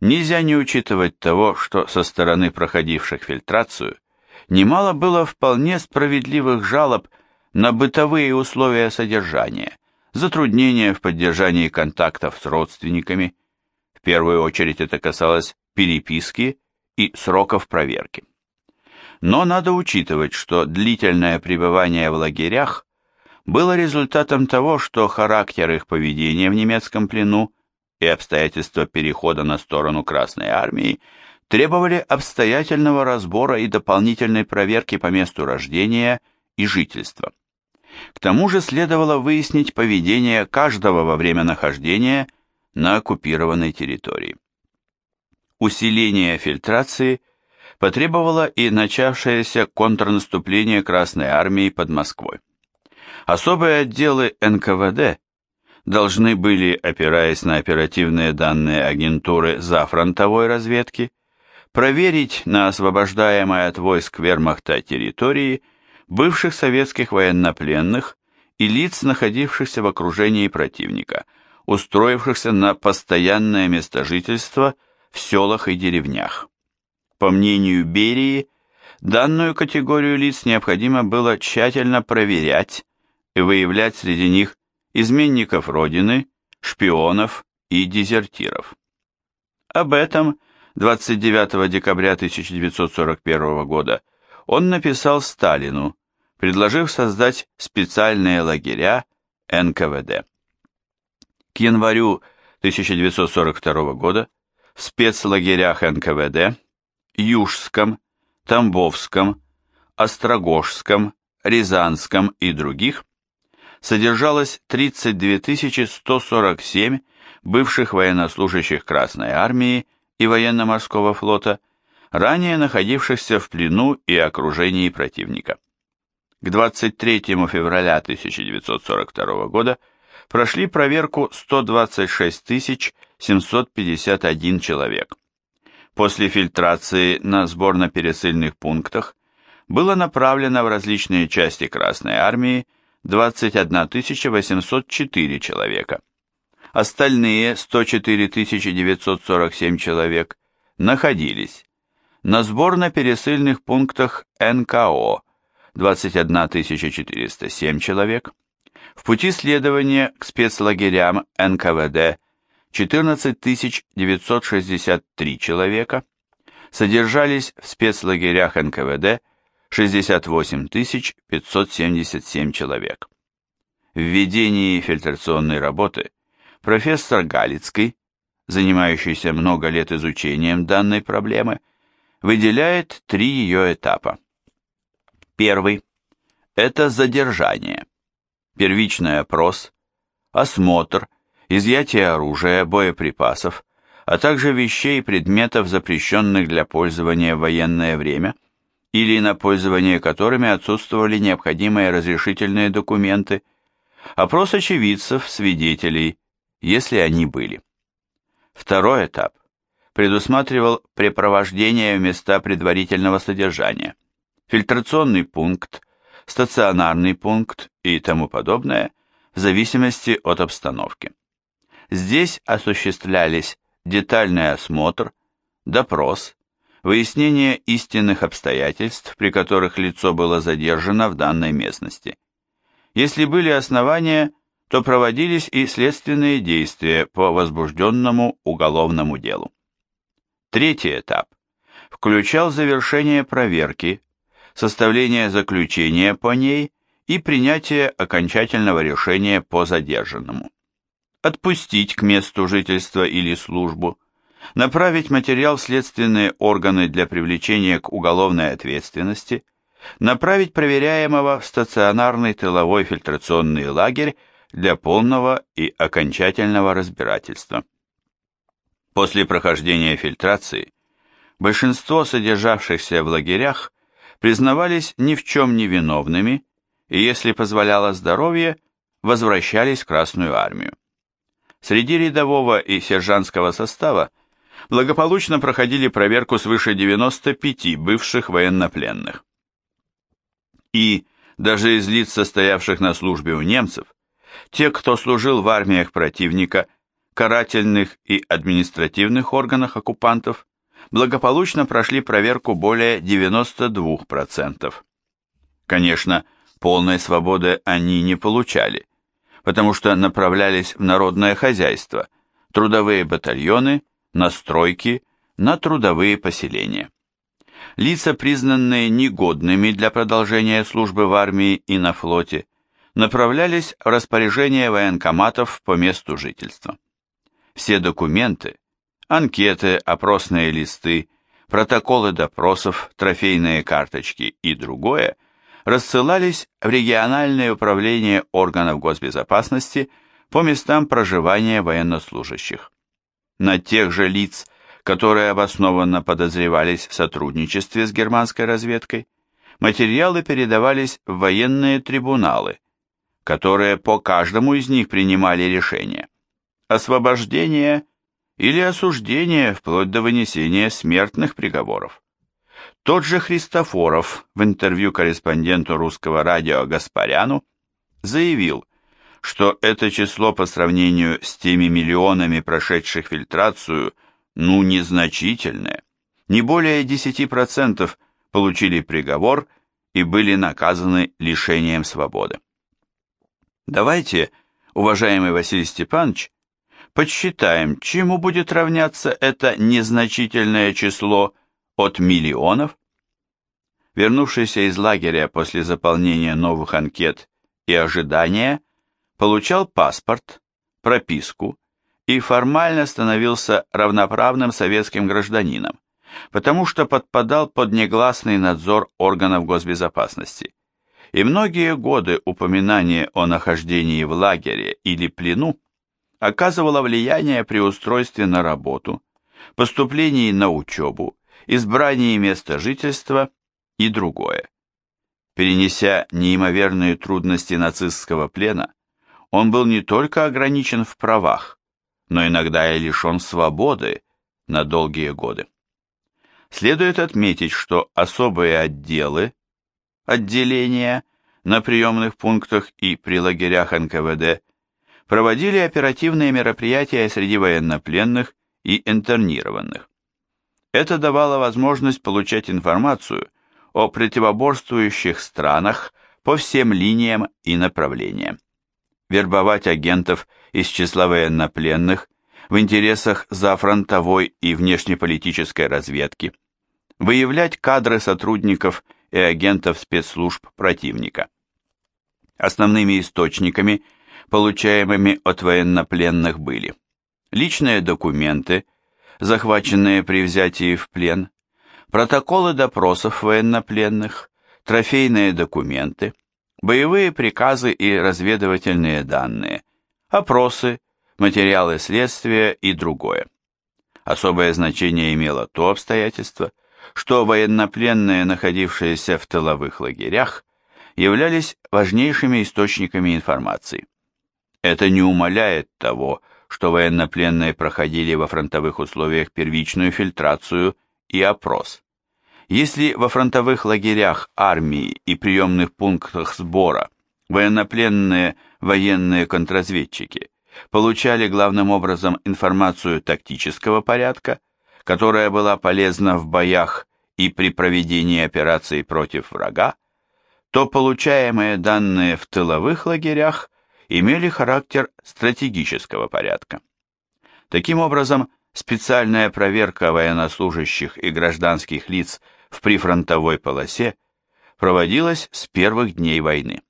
нельзя не учитывать того, что со стороны проходивших фильтрацию немало было вполне справедливых жалоб на бытовые условия содержания, затруднения в поддержании контактов с родственниками. В первую очередь это касалось переписки и сроков проверки. Но надо учитывать, что длительное пребывание в лагерях было результатом того, что характер их поведения в немецком плену и обстоятельства перехода на сторону Красной Армии требовали обстоятельного разбора и дополнительной проверки по месту рождения и жительства. К тому же следовало выяснить поведение каждого во время нахождения на оккупированной территории. Усиление фильтрации потребовало и начавшееся контрнаступление Красной Армии под Москвой. Особые отделы НКВД должны были, опираясь на оперативные данные агентуры зафронтовой разведки, проверить на освобождаемой от войск вермахта территории бывших советских военнопленных и лиц, находившихся в окружении противника, устроившихся на постоянное место жительства в селах и деревнях. По мнению Берии, данную категорию лиц необходимо было тщательно проверять и выявлять среди них изменников Родины, шпионов и дезертиров. Об этом 29 декабря 1941 года он написал Сталину, предложив создать специальные лагеря НКВД. К январю 1942 года в спецлагерях НКВД Южском, Тамбовском, Острогожском, Рязанском и других содержалось 32 147 бывших военнослужащих Красной Армии и военно-морского флота, ранее находившихся в плену и окружении противника. К 23 февраля 1942 года прошли проверку 126 751 человек. После фильтрации на сборно-пересыльных пунктах было направлено в различные части Красной Армии 21 804 человека. Остальные 104 947 человек находились на сборно-пересыльных пунктах НКО. 21 407 человек, в пути следования к спецлагерям НКВД 14 963 человека, содержались в спецлагерях НКВД 68 577 человек. В ведении фильтрационной работы профессор Галицкий, занимающийся много лет изучением данной проблемы, выделяет три ее этапа. Первый – это задержание, первичный опрос, осмотр, изъятие оружия, боеприпасов, а также вещей и предметов, запрещенных для пользования в военное время – или на пользование которыми отсутствовали необходимые разрешительные документы, опрос очевидцев, свидетелей, если они были. Второй этап предусматривал препровождение в места предварительного содержания, фильтрационный пункт, стационарный пункт и тому подобное, в зависимости от обстановки. Здесь осуществлялись детальный осмотр, допрос, выяснение истинных обстоятельств, при которых лицо было задержано в данной местности. Если были основания, то проводились и следственные действия по возбужденному уголовному делу. Третий этап включал завершение проверки, составление заключения по ней и принятие окончательного решения по задержанному. Отпустить к месту жительства или службу – направить материал в следственные органы для привлечения к уголовной ответственности, направить проверяемого в стационарный тыловой фильтрационный лагерь для полного и окончательного разбирательства. После прохождения фильтрации большинство содержавшихся в лагерях признавались ни в чем не виновными и, если позволяло здоровье, возвращались в Красную армию. Среди рядового и сержантского состава благополучно проходили проверку свыше 95 бывших военнопленных. И даже из лиц, состоявших на службе у немцев, те, кто служил в армиях противника, карательных и административных органах оккупантов благополучно прошли проверку более 92%. Конечно, полной свободы они не получали, потому что направлялись в народное хозяйство, трудовые батальоны, на стройки, на трудовые поселения. Лица, признанные негодными для продолжения службы в армии и на флоте, направлялись в распоряжение военкоматов по месту жительства. Все документы, анкеты, опросные листы, протоколы допросов, трофейные карточки и другое рассылались в региональные управления органов госбезопасности по местам проживания военнослужащих. На тех же лиц, которые обоснованно подозревались в сотрудничестве с германской разведкой, материалы передавались в военные трибуналы, которые по каждому из них принимали решение освобождение или осуждение вплоть до вынесения смертных приговоров. Тот же Христофоров в интервью корреспонденту русского радио Гаспаряну заявил, что это число по сравнению с теми миллионами прошедших фильтрацию, ну, незначительное. Не более 10% получили приговор и были наказаны лишением свободы. Давайте, уважаемый Василий Степанович, подсчитаем, чему будет равняться это незначительное число от миллионов. Вернувшийся из лагеря после заполнения новых анкет и ожидания, получал паспорт, прописку и формально становился равноправным советским гражданином, потому что подпадал под негласный надзор органов госбезопасности. И многие годы упоминания о нахождении в лагере или плену оказывала влияние при устройстве на работу, поступлении на учебу, избрании места жительства и другое. Перенеся неимоверные трудности нацистского плена, он был не только ограничен в правах, но иногда и лишен свободы на долгие годы. Следует отметить, что особые отделы, отделения на приемных пунктах и при лагерях НКВД проводили оперативные мероприятия среди военнопленных и интернированных. Это давало возможность получать информацию о противоборствующих странах по всем линиям и направлениям. Вербовать агентов из числа военнопленных в интересах зафронтовой и внешнеполитической разведки, выявлять кадры сотрудников и агентов спецслужб противника. Основными источниками – получаемыми от военнопленных были личные документы, захваченные при взятии в плен, протоколы допросов военнопленных, трофейные документы, боевые приказы и разведывательные данные, опросы, материалы следствия и другое. Особое значение имело то обстоятельство, что военнопленные, находившиеся в тыловых лагерях, являлись важнейшими источниками информации. Это не умаляет того, что военнопленные проходили во фронтовых условиях первичную фильтрацию и опрос. Если во фронтовых лагерях армии и приемных пунктах сбора военнопленные военные контрразведчики получали главным образом информацию тактического порядка, которая была полезна в боях и при проведении операций против врага, то получаемые данные в тыловых лагерях имели характер стратегического порядка. Таким образом, специальная проверка военнослужащих и гражданских лиц в прифронтовой полосе проводилась с первых дней войны.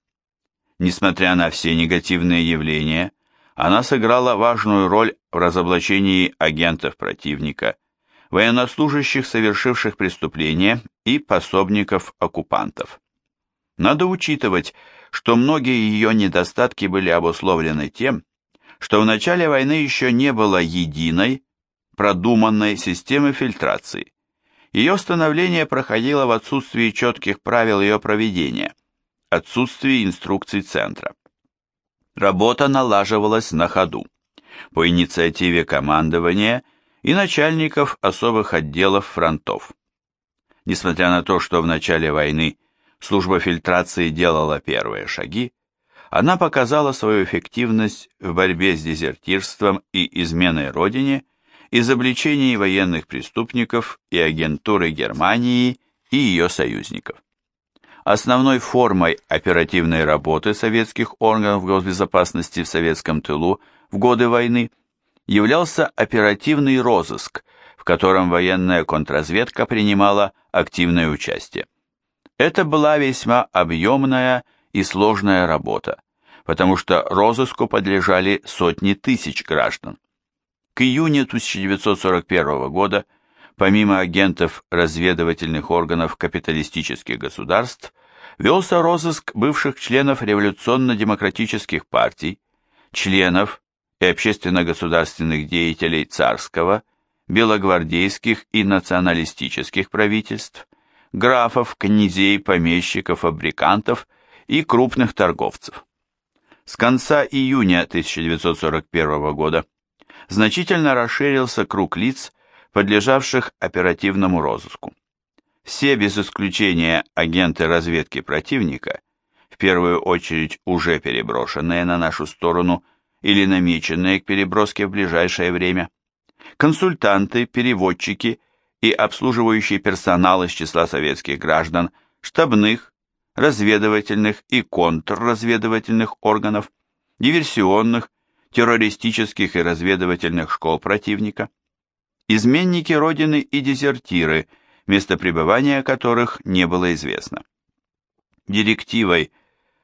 Несмотря на все негативные явления, она сыграла важную роль в разоблачении агентов противника, военнослужащих, совершивших преступления, и пособников оккупантов. Надо учитывать, что многие ее недостатки были обусловлены тем, что в начале войны еще не было единой, продуманной системы фильтрации. Ее становление проходило в отсутствии четких правил ее проведения, отсутствии инструкций центра. Работа налаживалась на ходу, по инициативе командования и начальников особых отделов фронтов. Несмотря на то, что в начале войны служба фильтрации делала первые шаги, она показала свою эффективность в борьбе с дезертирством и изменой Родине, изобличении военных преступников и агентуры Германии и ее союзников. Основной формой оперативной работы советских органов госбезопасности в советском тылу в годы войны являлся оперативный розыск, в котором военная контрразведка принимала активное участие. Это была весьма объемная и сложная работа, потому что розыску подлежали сотни тысяч граждан. К июню 1941 года, помимо агентов разведывательных органов капиталистических государств, велся розыск бывших членов революционно-демократических партий, членов и общественно-государственных деятелей царского, белогвардейских и националистических правительств, графов, князей, помещиков, фабрикантов и крупных торговцев. С конца июня 1941 года значительно расширился круг лиц, подлежавших оперативному розыску. Все без исключения агенты разведки противника, в первую очередь уже переброшенные на нашу сторону или намеченные к переброске в ближайшее время, консультанты, переводчики и обслуживающий персонал из числа советских граждан, штабных, разведывательных и контрразведывательных органов, диверсионных, террористических и разведывательных школ противника, изменники Родины и дезертиры, место пребывания которых не было известно. Директивой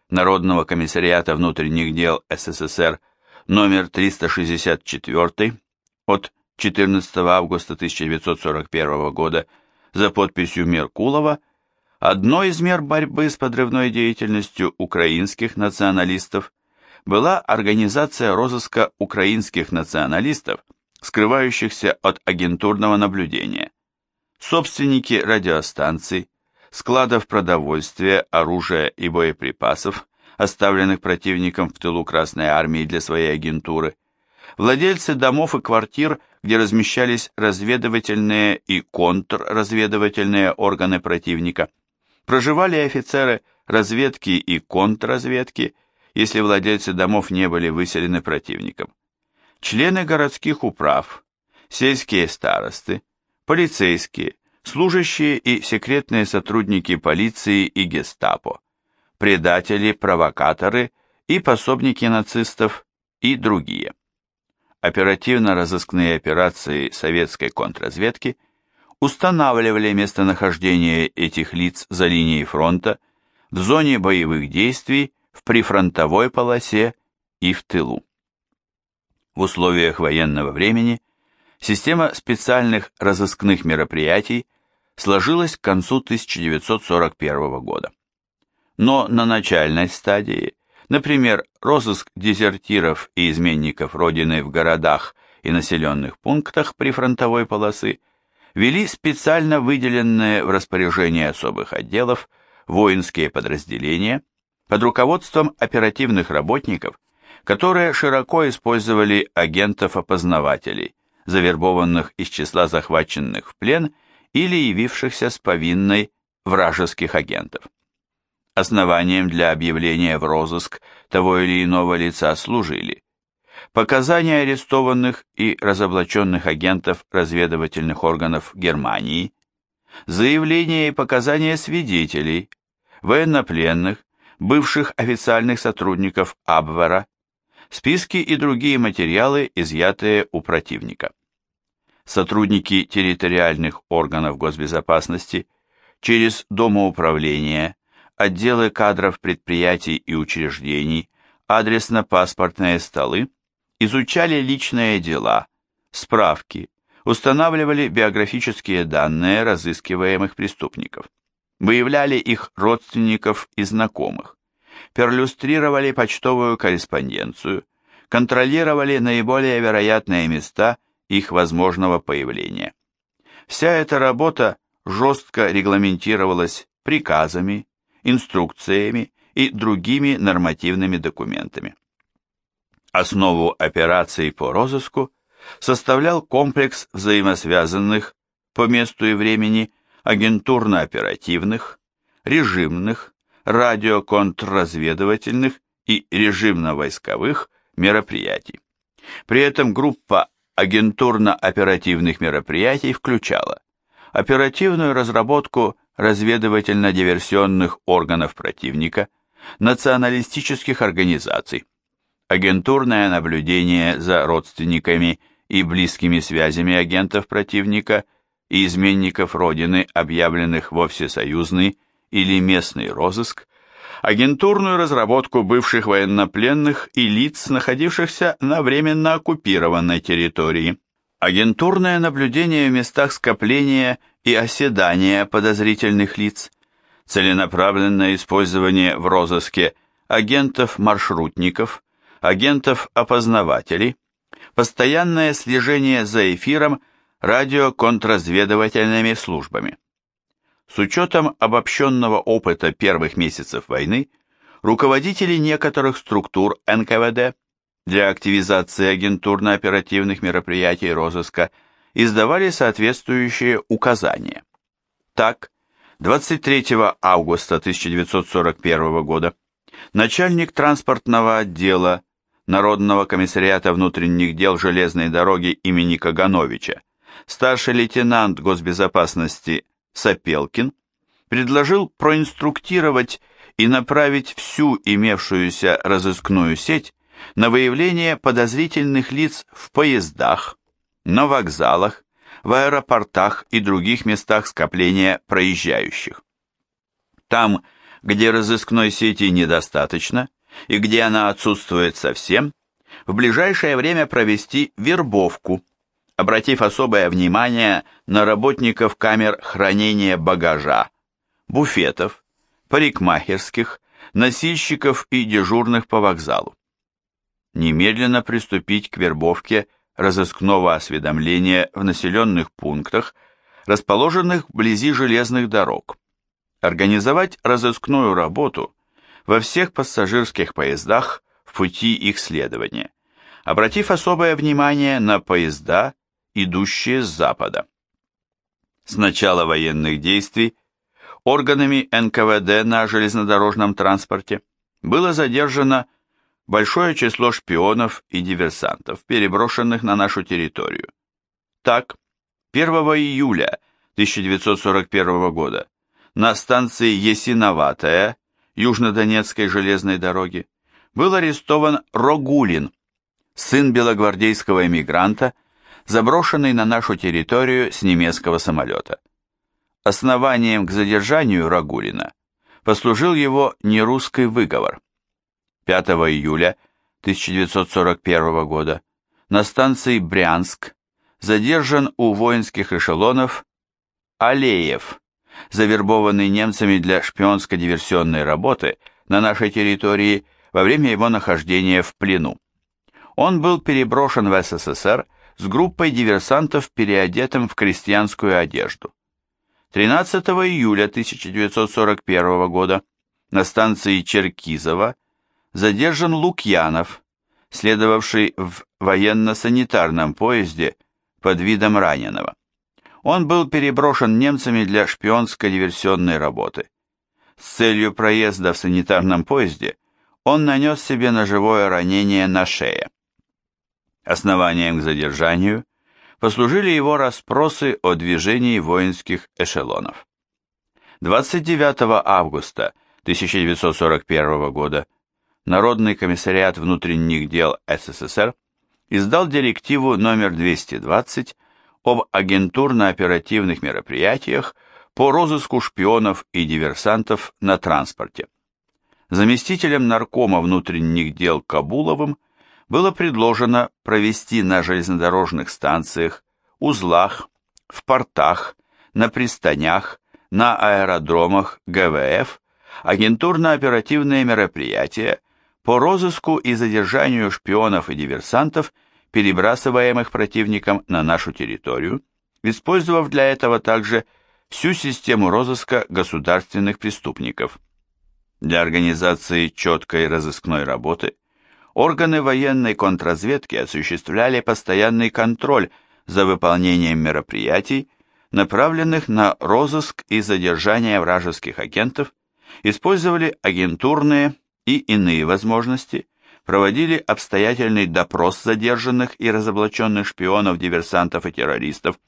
Народного комиссариата внутренних дел СССР номер 364 от 14 августа 1941 года за подписью Меркулова одной из мер борьбы с подрывной деятельностью украинских националистов была организация розыска украинских националистов, скрывающихся от агентурного наблюдения. Собственники радиостанций, складов продовольствия, оружия и боеприпасов, оставленных противником в тылу Красной Армии для своей агентуры, владельцы домов и квартир, где размещались разведывательные и контрразведывательные органы противника, проживали офицеры разведки и контрразведки, если владельцы домов не были выселены противником. Члены городских управ, сельские старосты, полицейские, служащие и секретные сотрудники полиции и гестапо, предатели, провокаторы и пособники нацистов и другие оперативно-розыскные операции советской контрразведки устанавливали местонахождение этих лиц за линией фронта, в зоне боевых действий, в прифронтовой полосе и в тылу. В условиях военного времени система специальных разыскных мероприятий сложилась к концу 1941 года. Но на начальной стадии Например, розыск дезертиров и изменников Родины в городах и населенных пунктах прифронтовой полосы вели специально выделенные в распоряжение особых отделов воинские подразделения под руководством оперативных работников, которые широко использовали агентов-опознавателей, завербованных из числа захваченных в плен или явившихся с повинной вражеских агентов. Основанием для объявления в розыск того или иного лица служили показания арестованных и разоблаченных агентов разведывательных органов Германии, заявления и показания свидетелей, военнопленных, бывших официальных сотрудников Абвера, списки и другие материалы, изъятые у противника. Сотрудники территориальных органов госбезопасности через домоуправление, отделы кадров предприятий и учреждений, адресно-паспортные столы, изучали личные дела, справки, устанавливали биографические данные разыскиваемых преступников, выявляли их родственников и знакомых, перлюстрировали почтовую корреспонденцию, контролировали наиболее вероятные места их возможного появления. Вся эта работа жестко регламентировалась приказами, инструкциями и другими нормативными документами. Основу операций по розыску составлял комплекс взаимосвязанных по месту и времени агентурно-оперативных, режимных, радиоконтрразведывательных и режимно-войсковых мероприятий. При этом группа агентурно-оперативных мероприятий включала оперативную разработку разведывательно-диверсионных органов противника, националистических организаций, агентурное наблюдение за родственниками и близкими связями агентов противника и изменников Родины, объявленных во всесоюзный или местный розыск, агентурную разработку бывших военнопленных и лиц, находившихся на временно оккупированной территории, агентурное наблюдение в местах скопления и оседания подозрительных лиц, целенаправленное использование в розыске агентов-маршрутников, агентов-опознавателей, постоянное слежение за эфиром радиоконтрразведывательными службами. С учетом обобщенного опыта первых месяцев войны, руководители некоторых структур НКВД для активизации агентурно-оперативных мероприятий розыска издавали соответствующие указания. Так, 23 августа 1941 года начальник транспортного отдела Народного комиссариата внутренних дел железной дороги имени Кагановича, старший лейтенант госбезопасности Сапелкин предложил проинструктировать и направить всю имевшуюся разыскную сеть на выявление подозрительных лиц в поездах, на вокзалах, в аэропортах и других местах скопления проезжающих. Там, где разыскной сети недостаточно и где она отсутствует совсем, в ближайшее время провести вербовку – обратив особое внимание на работников камер хранения багажа, буфетов, парикмахерских, носильщиков и дежурных по вокзалу. Немедленно приступить к вербовке разыскного осведомления в населенных пунктах, расположенных вблизи железных дорог. Организовать разыскную работу во всех пассажирских поездах в пути их следования, обратив особое внимание на поезда идущие с запада. С начала военных действий органами НКВД на железнодорожном транспорте было задержано большое число шпионов и диверсантов, переброшенных на нашу территорию. Так, 1 июля 1941 года на станции Есиноватая Южнодонецкой железной дороги был арестован Рогулин, сын белогвардейского эмигранта, заброшенный на нашу территорию с немецкого самолета. Основанием к задержанию Рагулина послужил его нерусский выговор. 5 июля 1941 года на станции Брянск задержан у воинских эшелонов Алеев, завербованный немцами для шпионско-диверсионной работы на нашей территории во время его нахождения в плену. Он был переброшен в СССР с группой диверсантов, переодетым в крестьянскую одежду. 13 июля 1941 года на станции Черкизово задержан Лукьянов, следовавший в военно-санитарном поезде под видом раненого. Он был переброшен немцами для шпионско-диверсионной работы. С целью проезда в санитарном поезде он нанес себе ножевое ранение на шее. Основанием к задержанию послужили его расспросы о движении воинских эшелонов. 29 августа 1941 года Народный комиссариат внутренних дел СССР издал директиву номер 220 об агентурно-оперативных мероприятиях по розыску шпионов и диверсантов на транспорте. Заместителем наркома внутренних дел Кабуловым было предложено провести на железнодорожных станциях, узлах, в портах, на пристанях, на аэродромах ГВФ агентурно-оперативные мероприятия по розыску и задержанию шпионов и диверсантов, перебрасываемых противником на нашу территорию, использовав для этого также всю систему розыска государственных преступников. Для организации четкой разыскной работы – органы военной контрразведки осуществляли постоянный контроль за выполнением мероприятий, направленных на розыск и задержание вражеских агентов, использовали агентурные и иные возможности, проводили обстоятельный допрос задержанных и разоблаченных шпионов, диверсантов и террористов,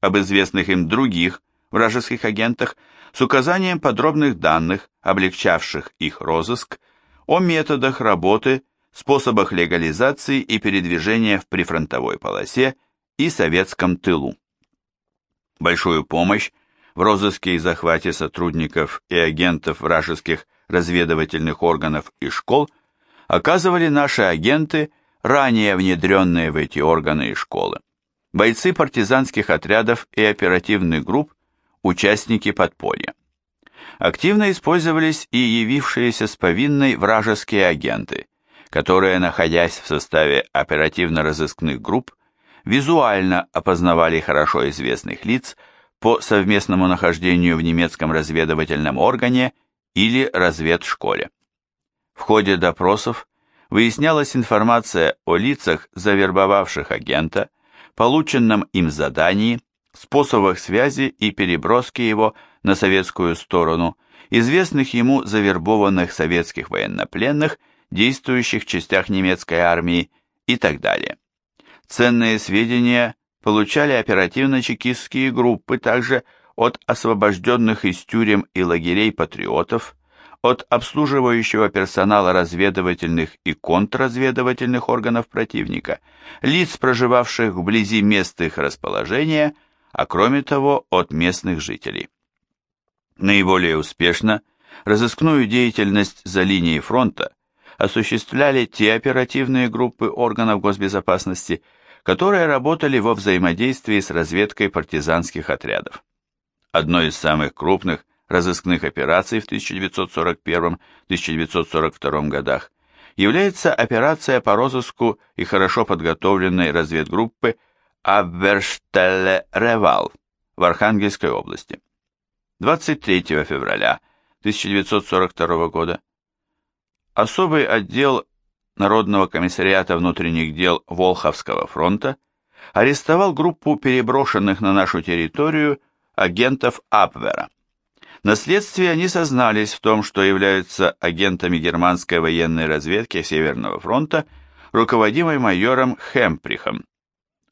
об известных им других вражеских агентах с указанием подробных данных, облегчавших их розыск, о методах работы, способах легализации и передвижения в прифронтовой полосе и советском тылу. Большую помощь в розыске и захвате сотрудников и агентов вражеских разведывательных органов и школ оказывали наши агенты, ранее внедренные в эти органы и школы, бойцы партизанских отрядов и оперативных групп, участники подполья. Активно использовались и явившиеся с повинной вражеские агенты, которые, находясь в составе оперативно-розыскных групп, визуально опознавали хорошо известных лиц по совместному нахождению в немецком разведывательном органе или разведшколе. В ходе допросов выяснялась информация о лицах, завербовавших агента, полученном им задании, способах связи и переброски его на советскую сторону, известных ему завербованных советских военнопленных, действующих частях немецкой армии и так далее. Ценные сведения получали оперативно-чекистские группы также от освобожденных из тюрем и лагерей патриотов, от обслуживающего персонала разведывательных и контрразведывательных органов противника, лиц, проживавших вблизи мест их расположения, а кроме того от местных жителей. Наиболее успешно разыскную деятельность за линией фронта осуществляли те оперативные группы органов госбезопасности, которые работали во взаимодействии с разведкой партизанских отрядов. Одной из самых крупных разыскных операций в 1941-1942 годах является операция по розыску и хорошо подготовленной разведгруппы Абверштелле-Ревал в Архангельской области. 23 февраля 1942 года особый отдел Народного комиссариата внутренних дел Волховского фронта арестовал группу переброшенных на нашу территорию агентов Абвера. На следствии они сознались в том, что являются агентами германской военной разведки Северного фронта, руководимой майором Хемприхом.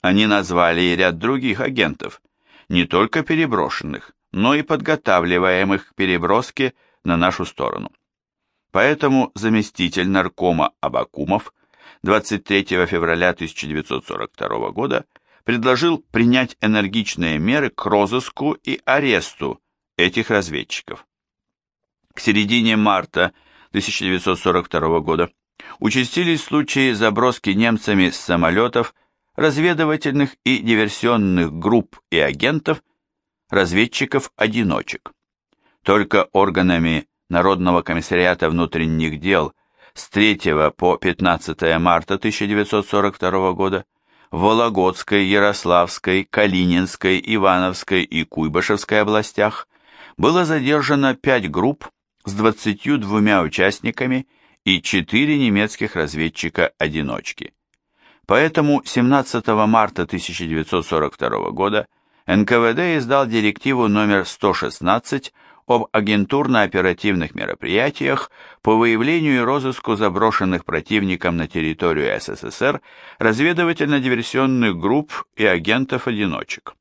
Они назвали и ряд других агентов, не только переброшенных, но и подготавливаемых к переброске на нашу сторону. Поэтому заместитель наркома Абакумов 23 февраля 1942 года предложил принять энергичные меры к розыску и аресту этих разведчиков. К середине марта 1942 года участились случаи заброски немцами с самолетов разведывательных и диверсионных групп и агентов, разведчиков-одиночек. Только органами Народного комиссариата внутренних дел с 3 по 15 марта 1942 года в Вологодской, Ярославской, Калининской, Ивановской и Куйбышевской областях было задержано 5 групп с 22 участниками и 4 немецких разведчика-одиночки. Поэтому 17 марта 1942 года НКВД издал директиву номер 116 об агентурно-оперативных мероприятиях по выявлению и розыску заброшенных противником на территорию СССР разведывательно-диверсионных групп и агентов-одиночек.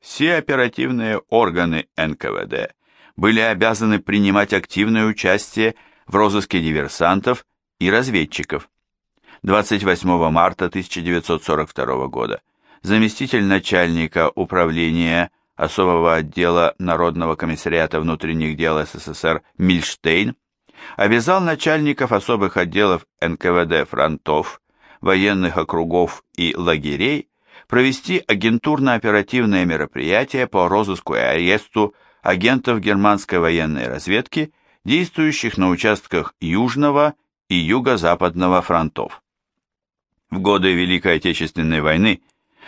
Все оперативные органы НКВД были обязаны принимать активное участие в розыске диверсантов и разведчиков. 28 марта 1942 года заместитель начальника управления особого отдела Народного комиссариата внутренних дел СССР Мильштейн обязал начальников особых отделов НКВД фронтов, военных округов и лагерей провести агентурно-оперативные мероприятия по розыску и аресту агентов германской военной разведки, действующих на участках Южного и Юго-Западного фронтов. В годы Великой Отечественной войны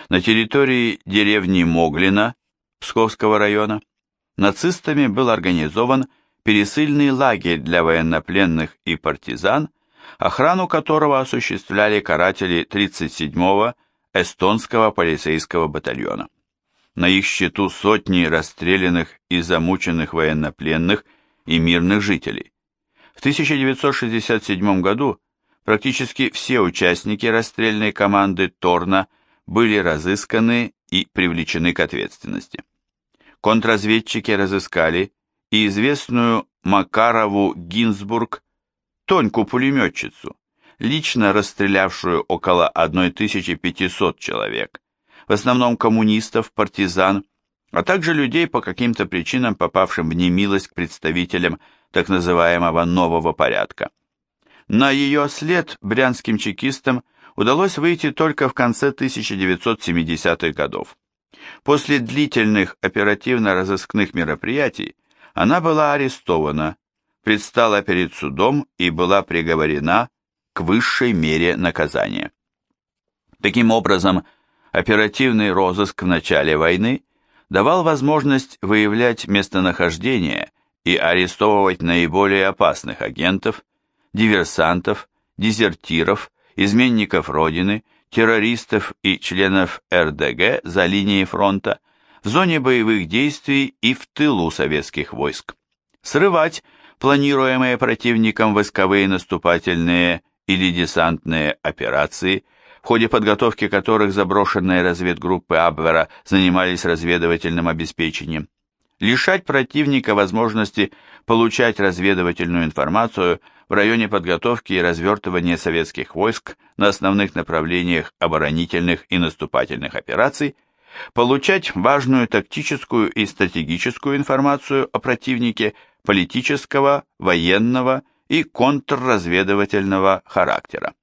на территории деревни Моглина Псковского района, нацистами был организован пересыльный лагерь для военнопленных и партизан, охрану которого осуществляли каратели 37-го эстонского полицейского батальона. На их счету сотни расстрелянных и замученных военнопленных и мирных жителей. В 1967 году практически все участники расстрельной команды Торна были разысканы и привлечены к ответственности. Контрразведчики разыскали и известную Макарову Гинзбург, Тоньку-пулеметчицу, лично расстрелявшую около 1500 человек, в основном коммунистов, партизан, а также людей по каким-то причинам попавшим в немилость к представителям так называемого нового порядка. На ее след брянским чекистам удалось выйти только в конце 1970-х годов. После длительных оперативно-розыскных мероприятий она была арестована, предстала перед судом и была приговорена к высшей мере наказания. Таким образом, оперативный розыск в начале войны давал возможность выявлять местонахождение и арестовывать наиболее опасных агентов, диверсантов, дезертиров, изменников Родины, террористов и членов РДГ за линией фронта, в зоне боевых действий и в тылу советских войск. Срывать планируемые противником войсковые наступательные или десантные операции, в ходе подготовки которых заброшенные разведгруппы Абвера занимались разведывательным обеспечением, лишать противника возможности получать разведывательную информацию в районе подготовки и развертывания советских войск на основных направлениях оборонительных и наступательных операций, получать важную тактическую и стратегическую информацию о противнике политического, военного и контрразведывательного характера.